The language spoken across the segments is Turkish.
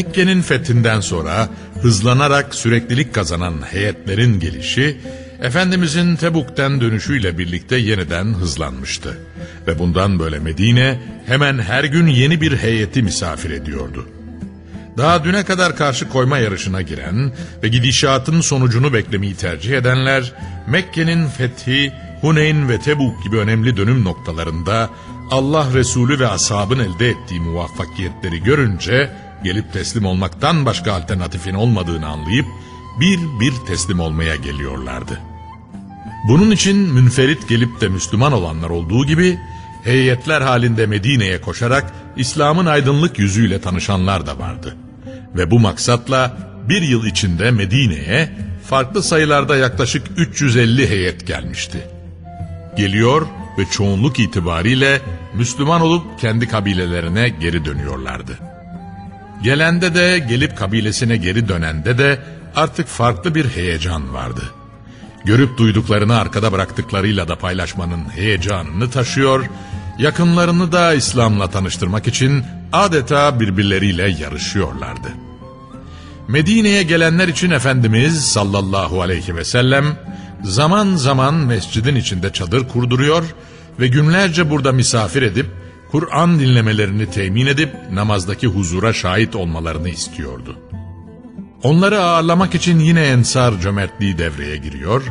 Mekke'nin fethinden sonra hızlanarak süreklilik kazanan heyetlerin gelişi Efendimizin Tebuk'ten dönüşüyle birlikte yeniden hızlanmıştı. Ve bundan böyle Medine hemen her gün yeni bir heyeti misafir ediyordu. Daha düne kadar karşı koyma yarışına giren ve gidişatın sonucunu beklemeyi tercih edenler Mekke'nin fethi, Huneyn ve Tebuk gibi önemli dönüm noktalarında Allah Resulü ve ashabın elde ettiği muvaffakiyetleri görünce gelip teslim olmaktan başka alternatifin olmadığını anlayıp bir bir teslim olmaya geliyorlardı. Bunun için münferit gelip de Müslüman olanlar olduğu gibi heyetler halinde Medine'ye koşarak İslam'ın aydınlık yüzüyle tanışanlar da vardı. Ve bu maksatla bir yıl içinde Medine'ye farklı sayılarda yaklaşık 350 heyet gelmişti. Geliyor ve çoğunluk itibariyle Müslüman olup kendi kabilelerine geri dönüyorlardı. Gelende de gelip kabilesine geri dönende de artık farklı bir heyecan vardı. Görüp duyduklarını arkada bıraktıklarıyla da paylaşmanın heyecanını taşıyor, yakınlarını da İslam'la tanıştırmak için adeta birbirleriyle yarışıyorlardı. Medine'ye gelenler için Efendimiz sallallahu aleyhi ve sellem zaman zaman mescidin içinde çadır kurduruyor ve günlerce burada misafir edip Kur'an dinlemelerini temin edip namazdaki huzura şahit olmalarını istiyordu. Onları ağırlamak için yine ensar cömertliği devreye giriyor,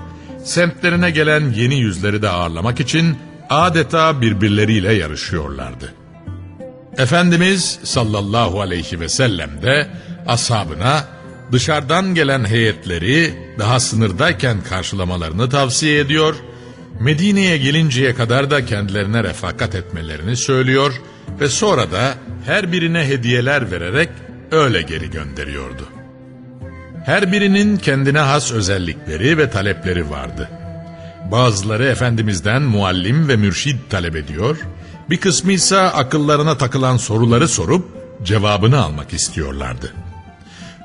semtlerine gelen yeni yüzleri de ağırlamak için adeta birbirleriyle yarışıyorlardı. Efendimiz sallallahu aleyhi ve sellem de ashabına dışarıdan gelen heyetleri daha sınırdayken karşılamalarını tavsiye ediyor, Medine'ye gelinceye kadar da kendilerine refakat etmelerini söylüyor ve sonra da her birine hediyeler vererek öyle geri gönderiyordu. Her birinin kendine has özellikleri ve talepleri vardı. Bazıları Efendimiz'den muallim ve mürşid talep ediyor, bir kısmı ise akıllarına takılan soruları sorup cevabını almak istiyorlardı.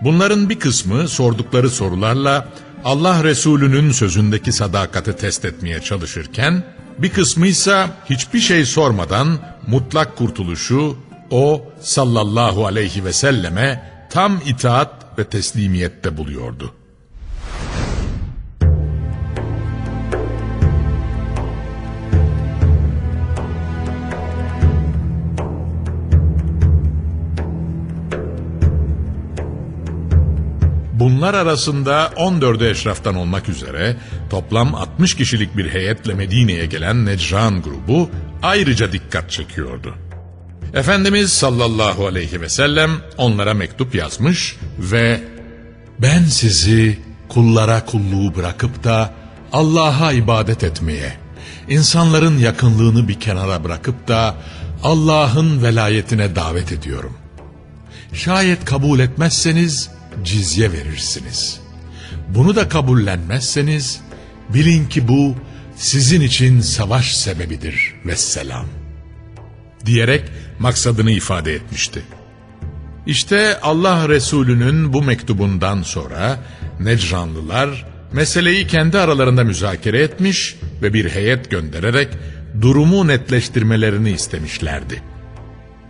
Bunların bir kısmı sordukları sorularla Allah Resulü'nün sözündeki sadakati test etmeye çalışırken, bir kısmı ise hiçbir şey sormadan mutlak kurtuluşu o sallallahu aleyhi ve selleme tam itaat ve teslimiyette buluyordu. Bunlar arasında 14'ü eşraftan olmak üzere toplam 60 kişilik bir heyetle Medine'ye gelen Necran grubu ayrıca dikkat çekiyordu. Efendimiz sallallahu aleyhi ve sellem onlara mektup yazmış ve ben sizi kullara kulluğu bırakıp da Allah'a ibadet etmeye, insanların yakınlığını bir kenara bırakıp da Allah'ın velayetine davet ediyorum. Şayet kabul etmezseniz cizye verirsiniz. Bunu da kabullenmezseniz bilin ki bu sizin için savaş sebebidir vesselam. Diyerek maksadını ifade etmişti. İşte Allah Resulü'nün bu mektubundan sonra Necranlılar meseleyi kendi aralarında müzakere etmiş ve bir heyet göndererek durumu netleştirmelerini istemişlerdi.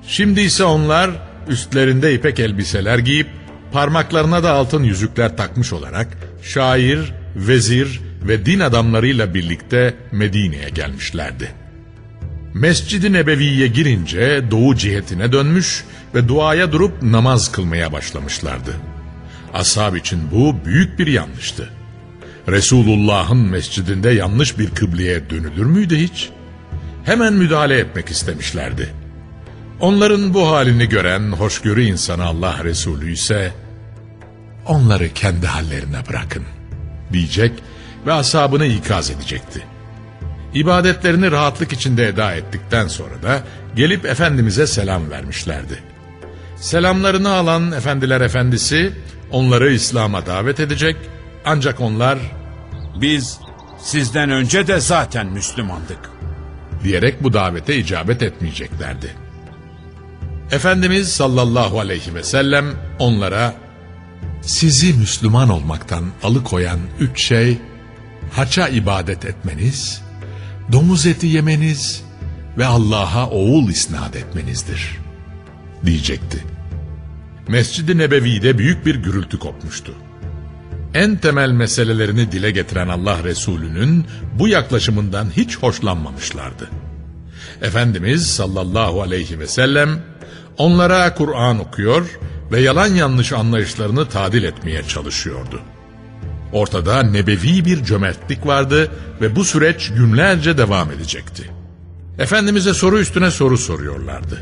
Şimdi ise onlar üstlerinde ipek elbiseler giyip parmaklarına da altın yüzükler takmış olarak şair, vezir ve din adamlarıyla birlikte Medine'ye gelmişlerdi. Mescid-i Nebevi'ye girince doğu cihetine dönmüş ve duaya durup namaz kılmaya başlamışlardı. Ashab için bu büyük bir yanlıştı. Resulullah'ın mescidinde yanlış bir kıbleye dönülür müydü hiç? Hemen müdahale etmek istemişlerdi. Onların bu halini gören hoşgörü insanı Allah Resulü ise onları kendi hallerine bırakın diyecek ve ashabını ikaz edecekti. İbadetlerini rahatlık içinde eda ettikten sonra da gelip Efendimiz'e selam vermişlerdi. Selamlarını alan Efendiler Efendisi onları İslam'a davet edecek ancak onlar Biz sizden önce de zaten Müslümandık. diyerek bu davete icabet etmeyeceklerdi. Efendimiz sallallahu aleyhi ve sellem onlara sizi Müslüman olmaktan alıkoyan üç şey haça ibadet etmeniz, domuz eti yemeniz ve Allah'a oğul isnat etmenizdir diyecekti. Mescid-i Nebevi'de büyük bir gürültü kopmuştu. En temel meselelerini dile getiren Allah Resulü'nün bu yaklaşımından hiç hoşlanmamışlardı. Efendimiz sallallahu aleyhi ve sellem onlara Kur'an okuyor ve yalan yanlış anlayışlarını tadil etmeye çalışıyordu. Ortada nebevi bir cömertlik vardı ve bu süreç günlerce devam edecekti. Efendimiz'e soru üstüne soru soruyorlardı.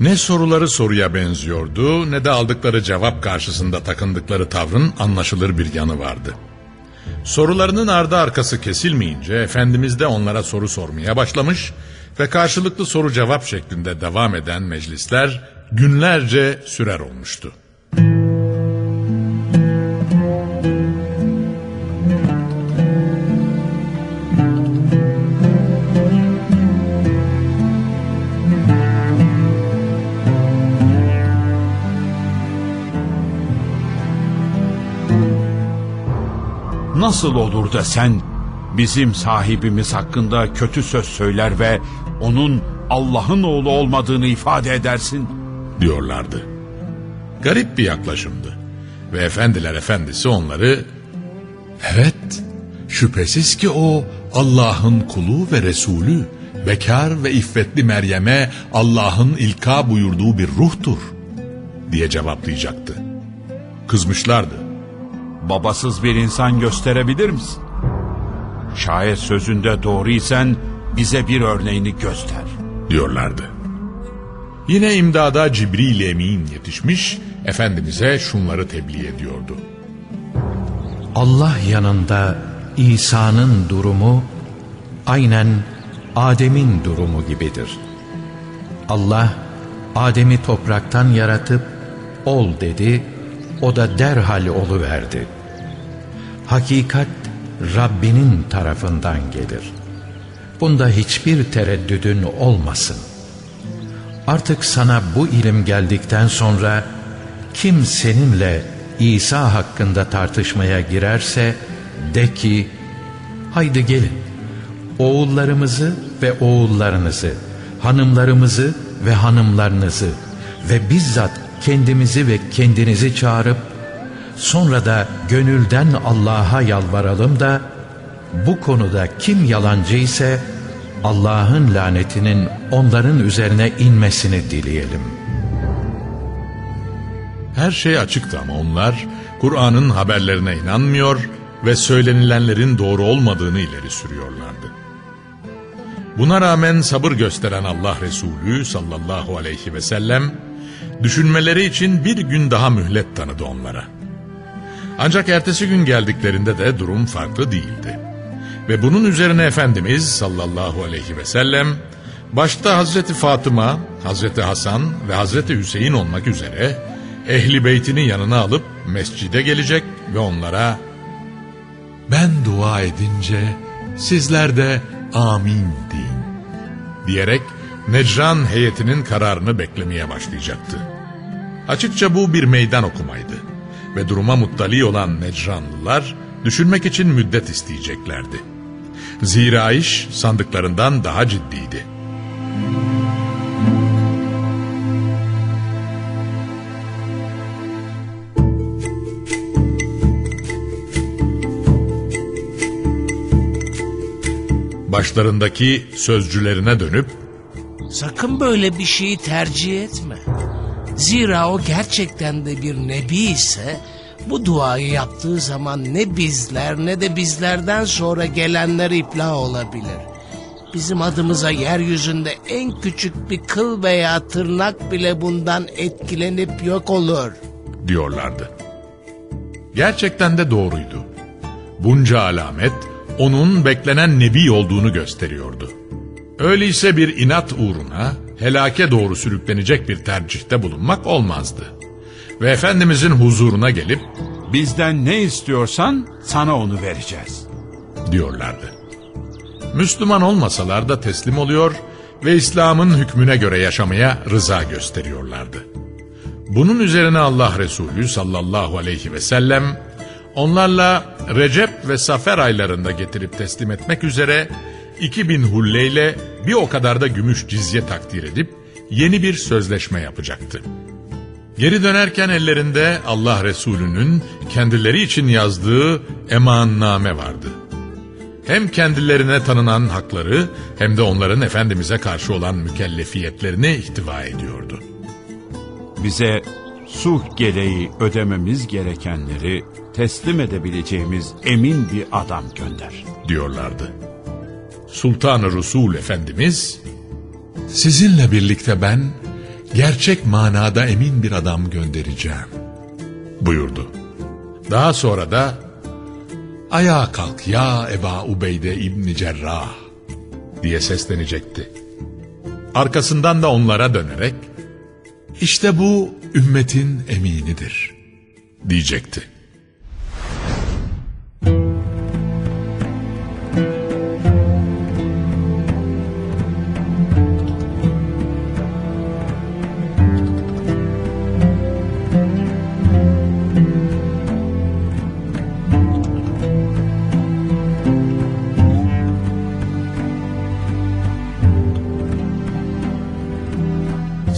Ne soruları soruya benziyordu ne de aldıkları cevap karşısında takındıkları tavrın anlaşılır bir yanı vardı. Sorularının ardı arkası kesilmeyince Efendimiz de onlara soru sormaya başlamış ve karşılıklı soru cevap şeklinde devam eden meclisler günlerce sürer olmuştu. Nasıl olur da sen bizim sahibimiz hakkında kötü söz söyler ve onun Allah'ın oğlu olmadığını ifade edersin? Diyorlardı. Garip bir yaklaşımdı. Ve efendiler efendisi onları Evet şüphesiz ki o Allah'ın kulu ve Resulü bekar ve iffetli Meryem'e Allah'ın ilka buyurduğu bir ruhtur diye cevaplayacaktı. Kızmışlardı. Babasız bir insan gösterebilir misin? Şayet sözünde doğruysen bize bir örneğini göster. diyorlardı. Yine imdada Cibril Emin yetişmiş, Efendimiz'e şunları tebliğ ediyordu. Allah yanında İsa'nın durumu aynen Adem'in durumu gibidir. Allah Adem'i topraktan yaratıp ol dedi, o da derhal oluverdi. Hakikat Rabbinin tarafından gelir. Bunda hiçbir tereddüdün olmasın. Artık sana bu ilim geldikten sonra kim seninle İsa hakkında tartışmaya girerse de ki haydi gelin oğullarımızı ve oğullarınızı hanımlarımızı ve hanımlarınızı ve bizzat kendimizi ve kendinizi çağırıp sonra da gönülden Allah'a yalvaralım da bu konuda kim yalancı ise Allah'ın lanetinin onların üzerine inmesini dileyelim. Her şey açıktı ama onlar Kur'an'ın haberlerine inanmıyor ve söylenilenlerin doğru olmadığını ileri sürüyorlardı. Buna rağmen sabır gösteren Allah Resulü sallallahu aleyhi ve sellem düşünmeleri için bir gün daha mühlet tanıdı onlara. Ancak ertesi gün geldiklerinde de durum farklı değildi. Ve bunun üzerine Efendimiz sallallahu aleyhi ve sellem başta Hazreti Fatıma, Hazreti Hasan ve Hazreti Hüseyin olmak üzere ehli beytini yanına alıp mescide gelecek ve onlara ben dua edince sizler de amin deyin diyerek Necran heyetinin kararını beklemeye başlayacaktı. Açıkça bu bir meydan okumaydı ve duruma muttali olan Necranlılar düşünmek için müddet isteyeceklerdi. Zira iş sandıklarından daha ciddiydi. Başlarındaki sözcülerine dönüp Sakın böyle bir şeyi tercih etme. Zira o gerçekten de bir nebi ise bu duayı yaptığı zaman ne bizler ne de bizlerden sonra gelenler iplah olabilir. Bizim adımıza yeryüzünde en küçük bir kıl veya tırnak bile bundan etkilenip yok olur. diyorlardı. Gerçekten de doğruydu. Bunca alamet onun beklenen nebi olduğunu gösteriyordu. Öyleyse bir inat uğruna helake doğru sürüklenecek bir tercihte bulunmak olmazdı. Ve Efendimizin huzuruna gelip Bizden ne istiyorsan sana onu vereceğiz. diyorlardı. Müslüman olmasalar da teslim oluyor ve İslam'ın hükmüne göre yaşamaya rıza gösteriyorlardı. Bunun üzerine Allah Resulü sallallahu aleyhi ve sellem onlarla Recep ve Safer aylarında getirip teslim etmek üzere 2000 hulleyle bir o kadar da gümüş cizye takdir edip yeni bir sözleşme yapacaktı. Geri dönerken ellerinde Allah Resulü'nün kendileri için yazdığı emanname vardı. Hem kendilerine tanınan hakları hem de onların Efendimiz'e karşı olan mükellefiyetlerini ihtiva ediyordu. Bize sulh gereği ödememiz gerekenleri teslim edebileceğimiz emin bir adam gönder. diyorlardı. Sultan-ı Resul Efendimiz, sizinle birlikte ben gerçek manada emin bir adam göndereceğim buyurdu. Daha sonra da ayağa kalk ya Eba Ubeyde İbni Cerrah diye seslenecekti. Arkasından da onlara dönerek işte bu ümmetin eminidir diyecekti.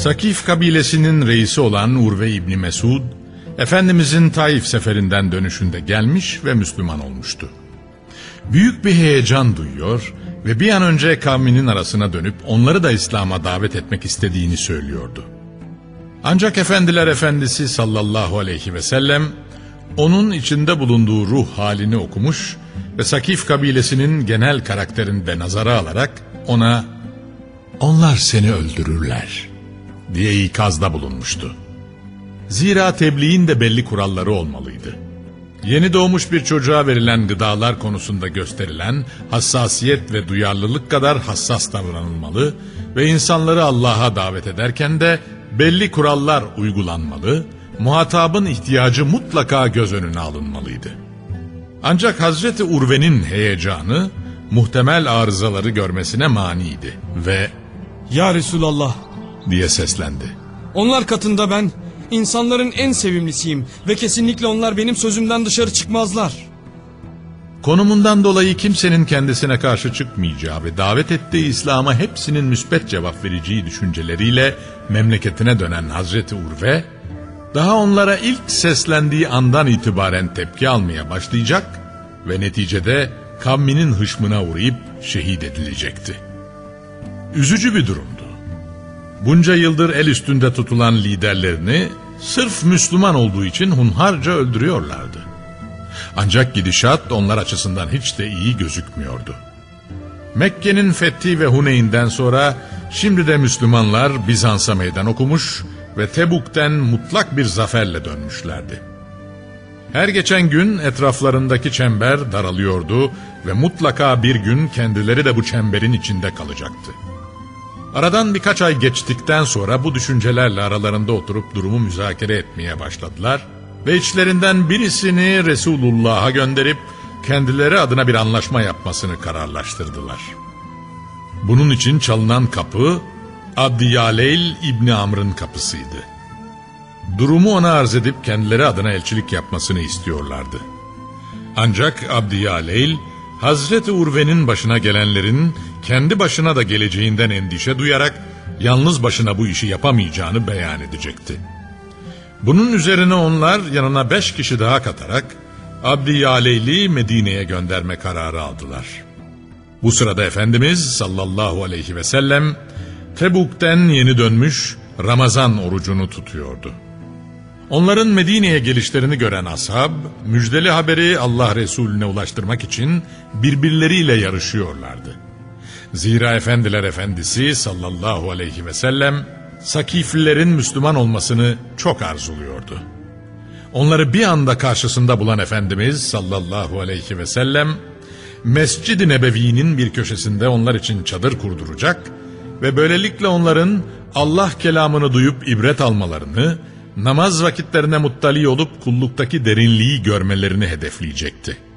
Sakif kabilesinin reisi olan Urve İbni Mesud, Efendimizin Taif seferinden dönüşünde gelmiş ve Müslüman olmuştu. Büyük bir heyecan duyuyor ve bir an önce kavminin arasına dönüp onları da İslam'a davet etmek istediğini söylüyordu. Ancak Efendiler Efendisi sallallahu aleyhi ve sellem onun içinde bulunduğu ruh halini okumuş ve Sakif kabilesinin genel karakterini de nazara alarak ona onlar seni öldürürler diye ikazda bulunmuştu. Zira tebliğin de belli kuralları olmalıydı. Yeni doğmuş bir çocuğa verilen gıdalar konusunda gösterilen hassasiyet ve duyarlılık kadar hassas davranılmalı ve insanları Allah'a davet ederken de belli kurallar uygulanmalı, muhatabın ihtiyacı mutlaka göz önüne alınmalıydı. Ancak Hazreti Urve'nin heyecanı muhtemel arızaları görmesine maniydi ve Ya Resulallah, diye seslendi. onlar katında ben insanların en sevimlisiyim ve kesinlikle onlar benim sözümden dışarı çıkmazlar. Konumundan dolayı kimsenin kendisine karşı çıkmayacağı ve davet ettiği İslam'a hepsinin müspet cevap vereceği düşünceleriyle memleketine dönen Hazreti Urve, daha onlara ilk seslendiği andan itibaren tepki almaya başlayacak ve neticede kavminin hışmına uğrayıp şehit edilecekti. Üzücü bir durumdu. Bunca yıldır el üstünde tutulan liderlerini sırf Müslüman olduğu için hunharca öldürüyorlardı. Ancak gidişat onlar açısından hiç de iyi gözükmüyordu. Mekke'nin fethi ve Huneyn'den sonra şimdi de Müslümanlar Bizans'a meydan okumuş ve Tebuk'ten mutlak bir zaferle dönmüşlerdi. Her geçen gün etraflarındaki çember daralıyordu ve mutlaka bir gün kendileri de bu çemberin içinde kalacaktı. Aradan birkaç ay geçtikten sonra bu düşüncelerle aralarında oturup durumu müzakere etmeye başladılar ve içlerinden birisini Resulullah'a gönderip kendileri adına bir anlaşma yapmasını kararlaştırdılar. Bunun için çalınan kapı Abdiyaleyl İbni Amr'ın kapısıydı. Durumu ona arz edip kendileri adına elçilik yapmasını istiyorlardı. Ancak Abdiyaleyl, Hazreti Urve'nin başına gelenlerin kendi başına da geleceğinden endişe duyarak yalnız başına bu işi yapamayacağını beyan edecekti. Bunun üzerine onlar yanına beş kişi daha katarak Abdiyaleyl'i Medine'ye gönderme kararı aldılar. Bu sırada Efendimiz sallallahu aleyhi ve sellem Tebuk'ten yeni dönmüş Ramazan orucunu tutuyordu. Onların Medine'ye gelişlerini gören ashab, müjdeli haberi Allah Resulüne ulaştırmak için birbirleriyle yarışıyorlardı. Zira Efendiler Efendisi sallallahu aleyhi ve sellem, Sakiflilerin Müslüman olmasını çok arzuluyordu. Onları bir anda karşısında bulan Efendimiz sallallahu aleyhi ve sellem, Mescid-i Nebevi'nin bir köşesinde onlar için çadır kurduracak ve böylelikle onların Allah kelamını duyup ibret almalarını, namaz vakitlerine muttali olup kulluktaki derinliği görmelerini hedefleyecekti.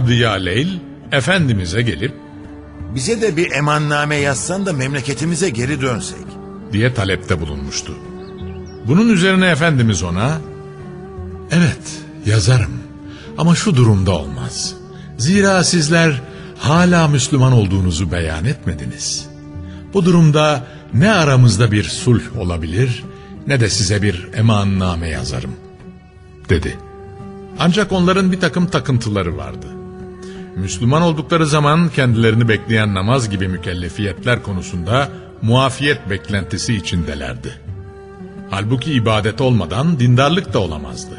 Bir gün Abdiyaleyl Efendimiz'e gelip Bize de bir emanname yazsan da memleketimize geri dönsek. diye talepte bulunmuştu. Bunun üzerine Efendimiz ona Evet yazarım ama şu durumda olmaz. Zira sizler hala Müslüman olduğunuzu beyan etmediniz. Bu durumda ne aramızda bir sulh olabilir ne de size bir emanname yazarım dedi. Ancak onların bir takım takıntıları vardı. Müslüman oldukları zaman kendilerini bekleyen namaz gibi mükellefiyetler konusunda muafiyet beklentisi içindelerdi. Halbuki ibadet olmadan dindarlık da olamazdı.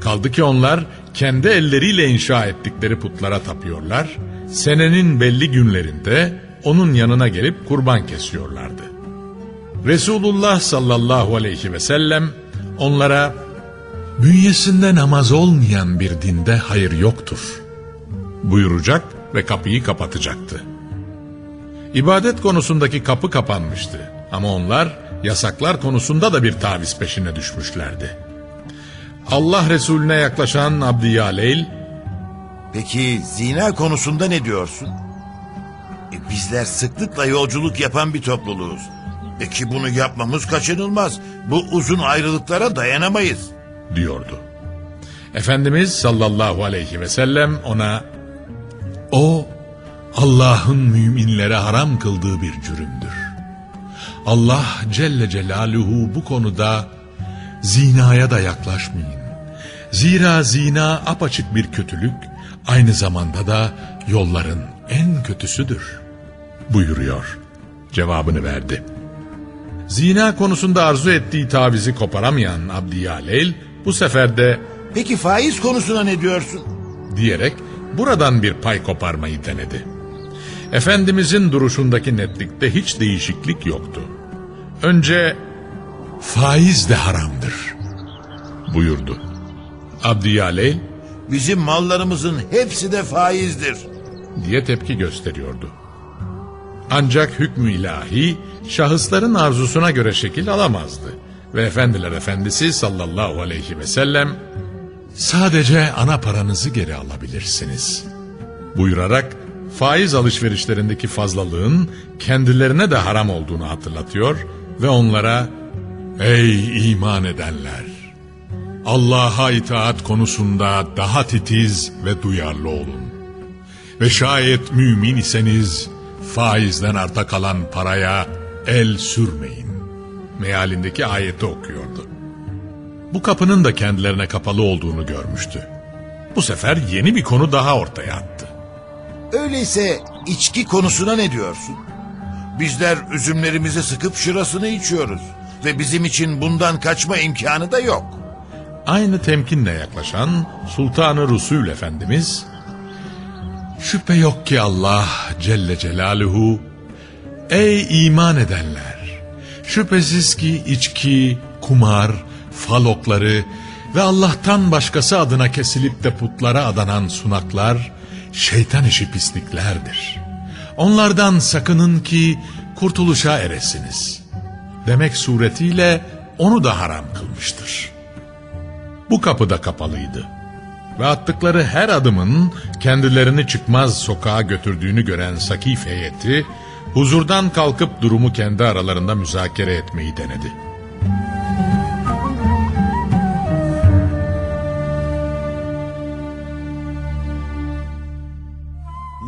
Kaldı ki onlar kendi elleriyle inşa ettikleri putlara tapıyorlar, senenin belli günlerinde onun yanına gelip kurban kesiyorlardı. Resulullah sallallahu aleyhi ve sellem onlara bünyesinde namaz olmayan bir dinde hayır yoktur buyuracak ve kapıyı kapatacaktı. İbadet konusundaki kapı kapanmıştı ama onlar yasaklar konusunda da bir taviz peşine düşmüşlerdi. Allah Resulüne yaklaşan Abdiyaleyl Peki zina konusunda ne diyorsun? E, bizler sıklıkla yolculuk yapan bir topluluğuz. E ki bunu yapmamız kaçınılmaz. Bu uzun ayrılıklara dayanamayız. diyordu. Efendimiz sallallahu aleyhi ve sellem ona o Allah'ın müminlere haram kıldığı bir cürümdür. Allah Celle Celaluhu bu konuda zinaya da yaklaşmayın. Zira zina apaçık bir kötülük, aynı zamanda da yolların en kötüsüdür buyuruyor. Cevabını verdi. Zina konusunda arzu ettiği tavizi koparamayan Abdiyaleyl bu sefer de Peki faiz konusuna ne diyorsun? diyerek buradan bir pay koparmayı denedi. Efendimizin duruşundaki netlikte hiç değişiklik yoktu. Önce faiz de haramdır buyurdu. Abdiyaleyl Bizim mallarımızın hepsi de faizdir. diye tepki gösteriyordu. Ancak hükmü ilahi şahısların arzusuna göre şekil alamazdı. Ve Efendiler Efendisi sallallahu aleyhi ve sellem sadece ana paranızı geri alabilirsiniz buyurarak faiz alışverişlerindeki fazlalığın kendilerine de haram olduğunu hatırlatıyor ve onlara ey iman edenler Allah'a itaat konusunda daha titiz ve duyarlı olun. Ve şayet mümin iseniz faizden arta kalan paraya el sürmeyin. Mealindeki ayeti okuyordu. Bu kapının da kendilerine kapalı olduğunu görmüştü. Bu sefer yeni bir konu daha ortaya attı. Öyleyse içki konusuna ne diyorsun? Bizler üzümlerimizi sıkıp şırasını içiyoruz. Ve bizim için bundan kaçma imkanı da yok. Aynı temkinle yaklaşan Sultanı Rusul Efendimiz Şüphe yok ki Allah Celle Celaluhu Ey iman edenler! Şüphesiz ki içki, kumar, falokları ve Allah'tan başkası adına kesilip de putlara adanan sunaklar şeytan işi pisliklerdir. Onlardan sakının ki kurtuluşa eresiniz. Demek suretiyle onu da haram kılmıştır. Bu kapı da kapalıydı. Ve attıkları her adımın kendilerini çıkmaz sokağa götürdüğünü gören Sakif heyeti, huzurdan kalkıp durumu kendi aralarında müzakere etmeyi denedi.